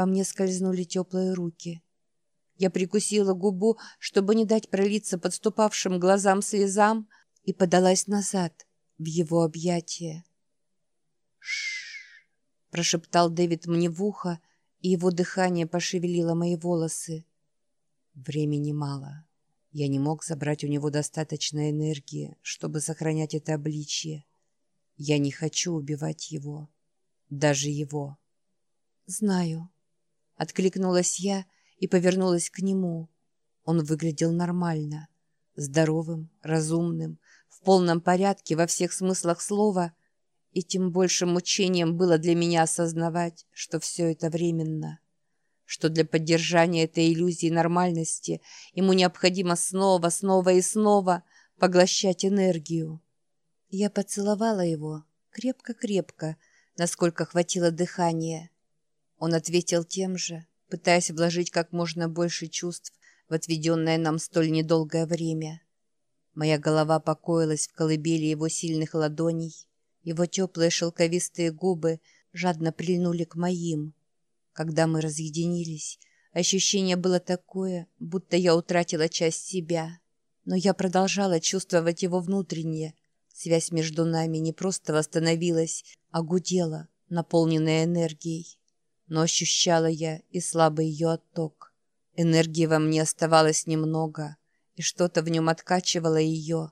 По мне скользнули теплые руки. Я прикусила губу, чтобы не дать пролиться подступавшим глазам слезам, и подалась назад, в его объятия. «Ш-ш-ш», прошептал Дэвид мне в ухо, и его дыхание пошевелило мои волосы. Времени мало. Я не мог забрать у него достаточно энергии, чтобы сохранять это обличье. Я не хочу убивать его. Даже его. «Знаю», — откликнулась я и повернулась к нему. Он выглядел нормально, здоровым, разумным, в полном порядке во всех смыслах слова, и тем большим мучением было для меня осознавать, что все это временно, что для поддержания этой иллюзии нормальности ему необходимо снова, снова и снова поглощать энергию. Я поцеловала его крепко-крепко, насколько хватило дыхания. Он ответил тем же, пытаясь вложить как можно больше чувств в отведенное нам столь недолгое время. Моя голова покоилась в колыбели его сильных ладоней, его теплые шелковистые губы жадно прильнули к моим. Когда мы разъединились, ощущение было такое, будто я утратила часть себя. Но я продолжала чувствовать его внутреннее, Связь между нами не просто восстановилась, а гудела, наполненная энергией. Но ощущала я и слабый ее отток. Энергии во мне оставалось немного, и что-то в нем откачивало ее,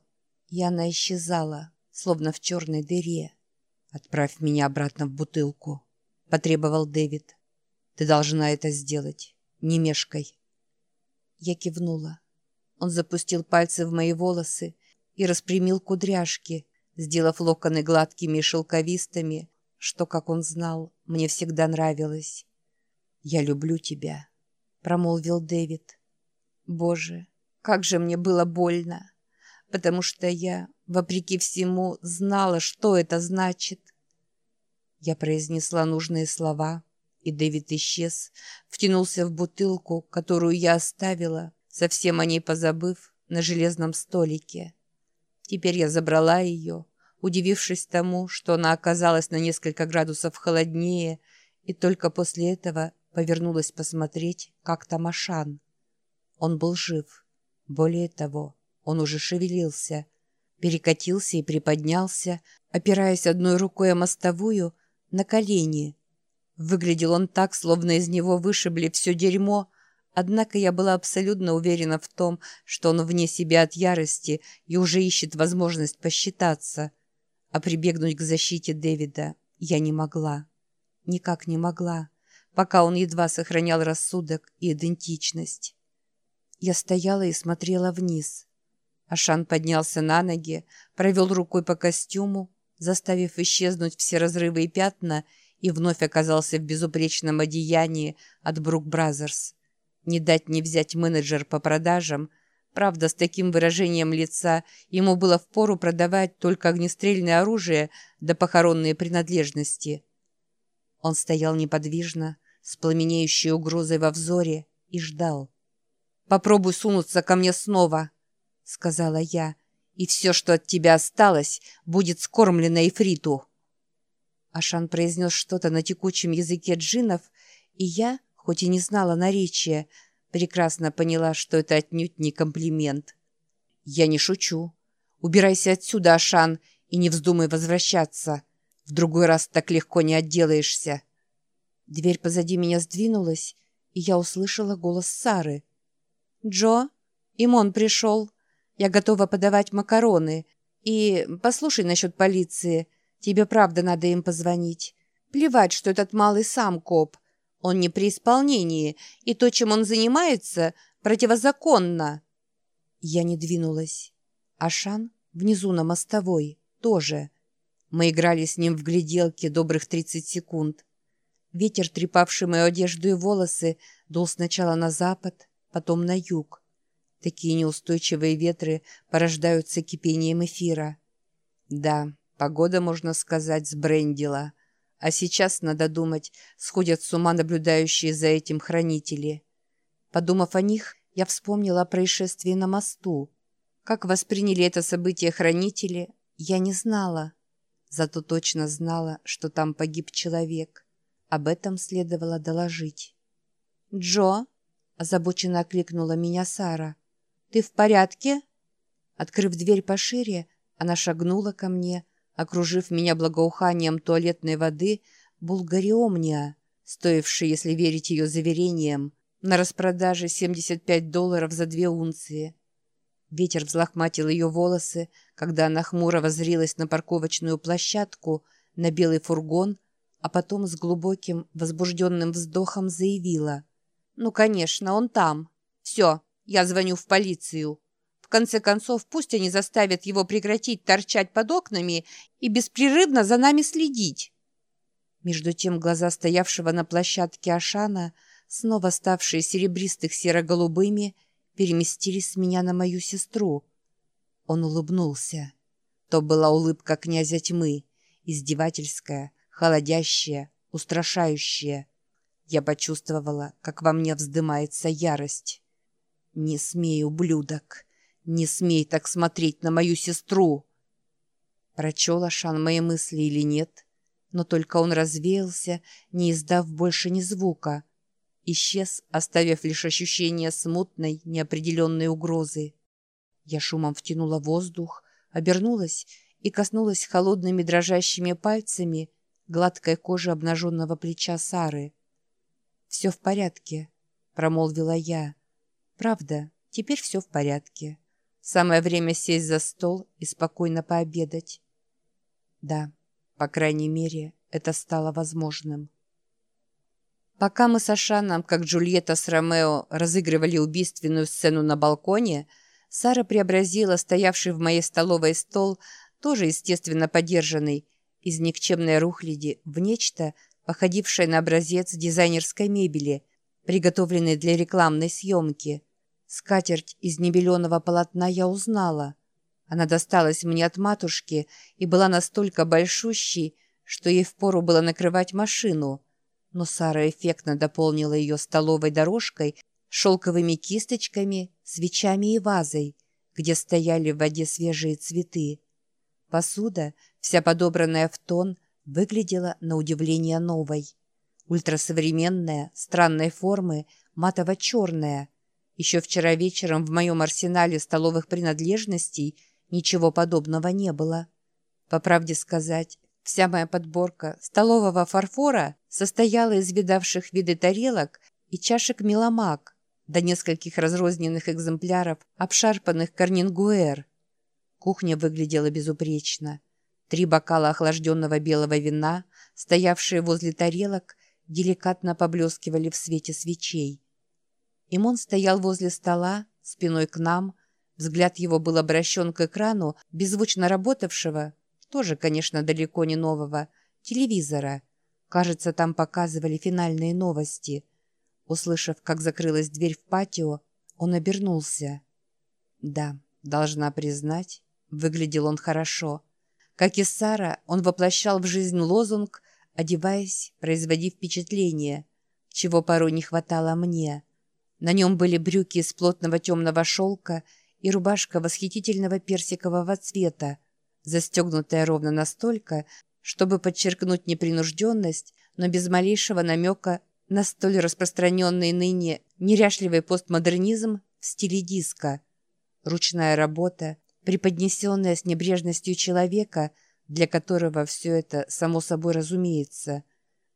и она исчезала, словно в черной дыре. «Отправь меня обратно в бутылку», — потребовал Дэвид. «Ты должна это сделать. Не мешкай». Я кивнула. Он запустил пальцы в мои волосы, и распрямил кудряшки, сделав локоны гладкими и шелковистыми, что, как он знал, мне всегда нравилось. «Я люблю тебя», — промолвил Дэвид. «Боже, как же мне было больно, потому что я, вопреки всему, знала, что это значит». Я произнесла нужные слова, и Дэвид исчез, втянулся в бутылку, которую я оставила, совсем о ней позабыв, на железном столике. Теперь я забрала ее, удивившись тому, что она оказалась на несколько градусов холоднее, и только после этого повернулась посмотреть, как там Ашан. Он был жив. Более того, он уже шевелился, перекатился и приподнялся, опираясь одной рукой о мостовую на колени. Выглядел он так, словно из него вышибли все дерьмо, Однако я была абсолютно уверена в том, что он вне себя от ярости и уже ищет возможность посчитаться. А прибегнуть к защите Дэвида я не могла. Никак не могла, пока он едва сохранял рассудок и идентичность. Я стояла и смотрела вниз. Ашан поднялся на ноги, провел рукой по костюму, заставив исчезнуть все разрывы и пятна, и вновь оказался в безупречном одеянии от Brooks Brothers. Ни дать ни взять менеджер по продажам. Правда, с таким выражением лица ему было впору продавать только огнестрельное оружие да похоронные принадлежности. Он стоял неподвижно, с пламенеющей угрозой во взоре, и ждал. «Попробуй сунуться ко мне снова», — сказала я, «и все, что от тебя осталось, будет скормлено Эфриту». Ашан произнес что-то на текучем языке джинов, и я, хоть и не знала наречия, прекрасно поняла, что это отнюдь не комплимент. «Я не шучу. Убирайся отсюда, Ашан, и не вздумай возвращаться. В другой раз так легко не отделаешься». Дверь позади меня сдвинулась, и я услышала голос Сары. «Джо, Имон пришел. Я готова подавать макароны. И послушай насчет полиции. Тебе правда надо им позвонить. Плевать, что этот малый сам коп. Он не при исполнении, и то, чем он занимается, противозаконно. Я не двинулась. Ашан внизу на мостовой тоже. Мы играли с ним в гляделке добрых 30 секунд. Ветер, трепавший мою одежду и волосы, дул сначала на запад, потом на юг. Такие неустойчивые ветры порождаются кипением эфира. Да, погода, можно сказать, сбрендила. А сейчас, надо думать, сходят с ума наблюдающие за этим хранители. Подумав о них, я вспомнила о происшествии на мосту. Как восприняли это событие хранители, я не знала. Зато точно знала, что там погиб человек. Об этом следовало доложить. «Джо?» — озабоченно окликнула меня Сара. «Ты в порядке?» Открыв дверь пошире, она шагнула ко мне, окружив меня благоуханием туалетной воды «Булгариомния», стоившей, если верить ее заверениям, на распродаже 75 долларов за две унции. Ветер взлохматил ее волосы, когда она хмуро возрилась на парковочную площадку, на белый фургон, а потом с глубоким, возбужденным вздохом заявила. «Ну, конечно, он там. Все, я звоню в полицию. В конце концов, пусть они заставят его прекратить торчать под окнами и беспрерывно за нами следить». Между тем глаза стоявшего на площадке Ашана, снова ставшие серебристых серо-голубыми, переместились с меня на мою сестру. Он улыбнулся. То была улыбка князя тьмы, издевательская, холодящая, устрашающая. Я почувствовала, как во мне вздымается ярость. «Не смей, ублюдок! Не смей так смотреть на мою сестру!» Прочел Ашан мои мысли или нет, но только он развеялся, не издав больше ни звука — исчез, оставив лишь ощущение смутной, неопределенной угрозы. Я шумом втянула воздух, обернулась и коснулась холодными дрожащими пальцами гладкой кожи обнаженного плеча Сары. «Все в порядке», — промолвила я. «Правда, теперь все в порядке. Самое время сесть за стол и спокойно пообедать». Да, по крайней мере, это стало возможным. Пока мы с Ашаном, как Джульетта с Ромео, разыгрывали убийственную сцену на балконе, Сара преобразила стоявший в моей столовой стол, тоже естественно подержанный, из никчемной рухляди в нечто, походившее на образец дизайнерской мебели, приготовленной для рекламной съемки. Скатерть из небеленого полотна я узнала. Она досталась мне от матушки и была настолько большущей, что ей впору было накрывать машину — но Сара эффектно дополнила ее столовой дорожкой, шелковыми кисточками, свечами и вазой, где стояли в воде свежие цветы. Посуда, вся подобранная в тон, выглядела на удивление новой. Ультрасовременная, странной формы, матово-черная. Еще вчера вечером в моем арсенале столовых принадлежностей ничего подобного не было. По правде сказать, Вся моя подборка столового фарфора состояла из видавших виды тарелок и чашек меломак, до нескольких разрозненных экземпляров обшарпанных корнингуэр. Кухня выглядела безупречно. Три бокала охлажденного белого вина, стоявшие возле тарелок, деликатно поблескивали в свете свечей. Имон стоял возле стола, спиной к нам, взгляд его был обращен к экрану, беззвучно работавшего, тоже, конечно, далеко не нового, телевизора. Кажется, там показывали финальные новости. Услышав, как закрылась дверь в патио, он обернулся. Да, должна признать, выглядел он хорошо. Как и Сара, он воплощал в жизнь лозунг, одеваясь, производив впечатление, чего порой не хватало мне. На нем были брюки из плотного темного шелка и рубашка восхитительного персикового цвета, застегнутая ровно настолько, чтобы подчеркнуть непринужденность, но без малейшего намека на столь распространенный ныне неряшливый постмодернизм в стиле диска. Ручная работа, преподнесенная с небрежностью человека, для которого все это само собой разумеется.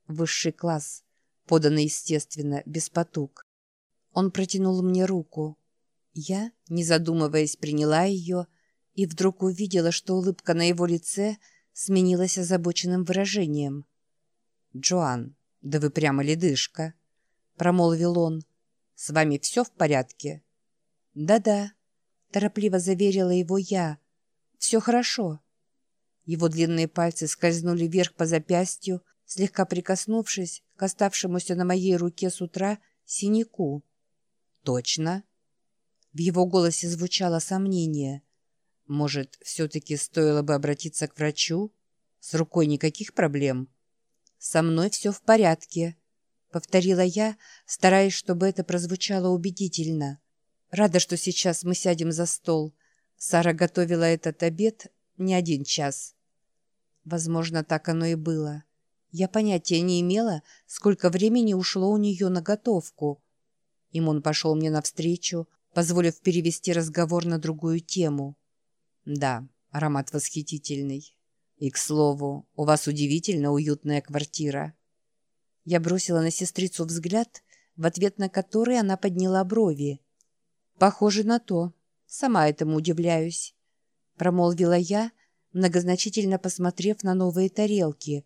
Высший класс, поданный, естественно, без потуг. Он протянул мне руку. Я, не задумываясь, приняла ее, и вдруг увидела, что улыбка на его лице сменилась озабоченным выражением. «Джоан, да вы прямо ледышка!» — промолвил он. «С вами все в порядке?» «Да-да», — торопливо заверила его я. «Все хорошо». Его длинные пальцы скользнули вверх по запястью, слегка прикоснувшись к оставшемуся на моей руке с утра синяку. «Точно?» В его голосе звучало сомнение — может, все-таки стоило бы обратиться к врачу? С рукой никаких проблем? Со мной все в порядке, повторила я, стараясь, чтобы это прозвучало убедительно. Рада, что сейчас мы сядем за стол. Сара готовила этот обед не один час. Возможно, так оно и было. Я понятия не имела, сколько времени ушло у нее на готовку. Имон пошел мне навстречу, позволив перевести разговор на другую тему. «Да, аромат восхитительный. И, к слову, у вас удивительно уютная квартира». Я бросила на сестрицу взгляд, в ответ на который она подняла брови. «Похоже на то. Сама этому удивляюсь», — промолвила я, многозначительно посмотрев на новые тарелки.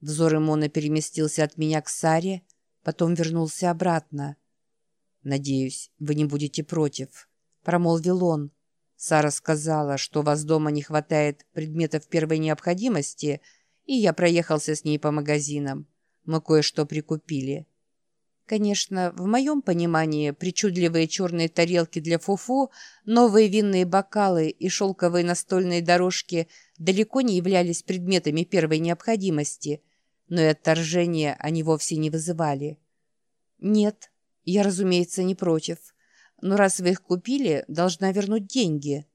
Взор Имона переместился от меня к Саре, потом вернулся обратно. «Надеюсь, вы не будете против», — промолвил он. «Сара сказала, что у вас дома не хватает предметов первой необходимости, и я проехался с ней по магазинам. Мы кое-что прикупили». Конечно, в моем понимании причудливые черные тарелки для фуфу, новые винные бокалы и шелковые настольные дорожки далеко не являлись предметами первой необходимости, но и отторжения они вовсе не вызывали. Нет, я, разумеется, не против. Но раз вы их купили, должна вернуть деньги.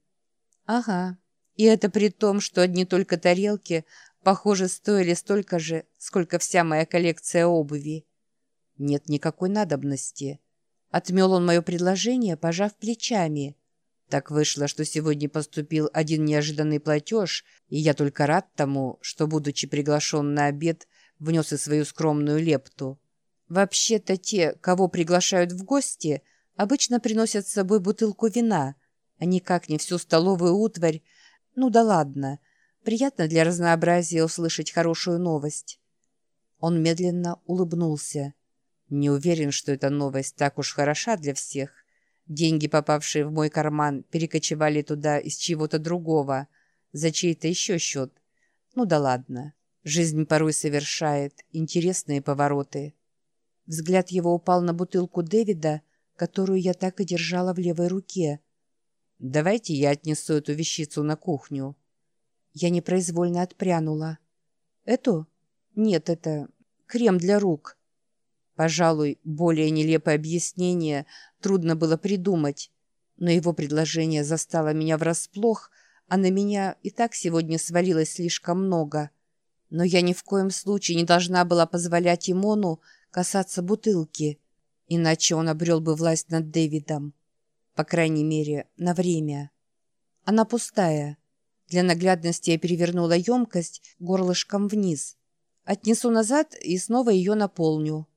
Ага. И это при том, что одни только тарелки, похоже, стоили столько же, сколько вся моя коллекция обуви. Нет никакой надобности. Отмел он мое предложение, пожав плечами. Так вышло, что сегодня поступил один неожиданный платеж, и я только рад тому, что, будучи приглашен на обед, внес и свою скромную лепту. Вообще-то те, кого приглашают в гости, обычно приносят с собой бутылку вина, а никак не всю столовую утварь. Ну да ладно, приятно для разнообразия услышать хорошую новость. Он медленно улыбнулся. Не уверен, что эта новость так уж хороша для всех. Деньги, попавшие в мой карман, перекочевали туда из чего-то другого, за чей-то еще счет. Ну да ладно. Жизнь порой совершает интересные повороты. Взгляд его упал на бутылку Дэвида, которую я так и держала в левой руке. «Давайте я отнесу эту вещицу на кухню». Я непроизвольно отпрянула. «Эту? Нет, это крем для рук». Пожалуй, более нелепое объяснение трудно было придумать, но его предложение застало меня врасплох, а на меня и так сегодня свалилось слишком много. Но я ни в коем случае не должна была позволять Имону касаться бутылки, иначе он обрел бы власть над Дэвидом. По крайней мере, на время. Она пустая. Для наглядности я перевернула емкость горлышком вниз. Отнесу назад и снова ее наполню.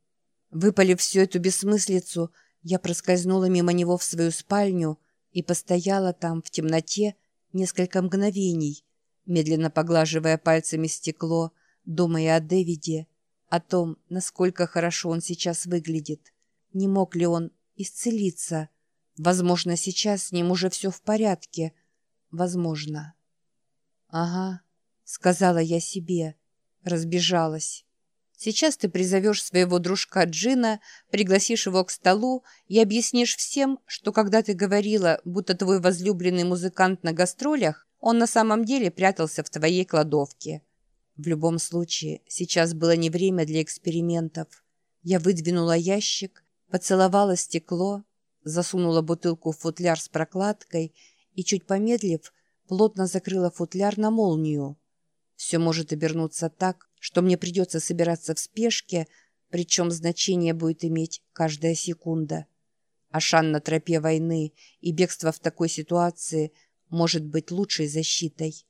Выпалив всю эту бессмыслицу, я проскользнула мимо него в свою спальню и постояла там в темноте несколько мгновений, медленно поглаживая пальцами стекло, думая о Дэвиде, о том, насколько хорошо он сейчас выглядит. Не мог ли он исцелиться? Возможно, сейчас с ним уже все в порядке. Возможно. «Ага», — сказала я себе, разбежалась. «Сейчас ты призовешь своего дружка Джина, пригласишь его к столу и объяснишь всем, что когда ты говорила, будто твой возлюбленный музыкант на гастролях, он на самом деле прятался в твоей кладовке». В любом случае, сейчас было не время для экспериментов. Я выдвинула ящик, поцеловала стекло, засунула бутылку в футляр с прокладкой и, чуть помедлив, плотно закрыла футляр на молнию. Все может обернуться так, что мне придется собираться в спешке, причем значение будет иметь каждая секунда. Ашан на тропе войны и бегство в такой ситуации может быть лучшей защитой.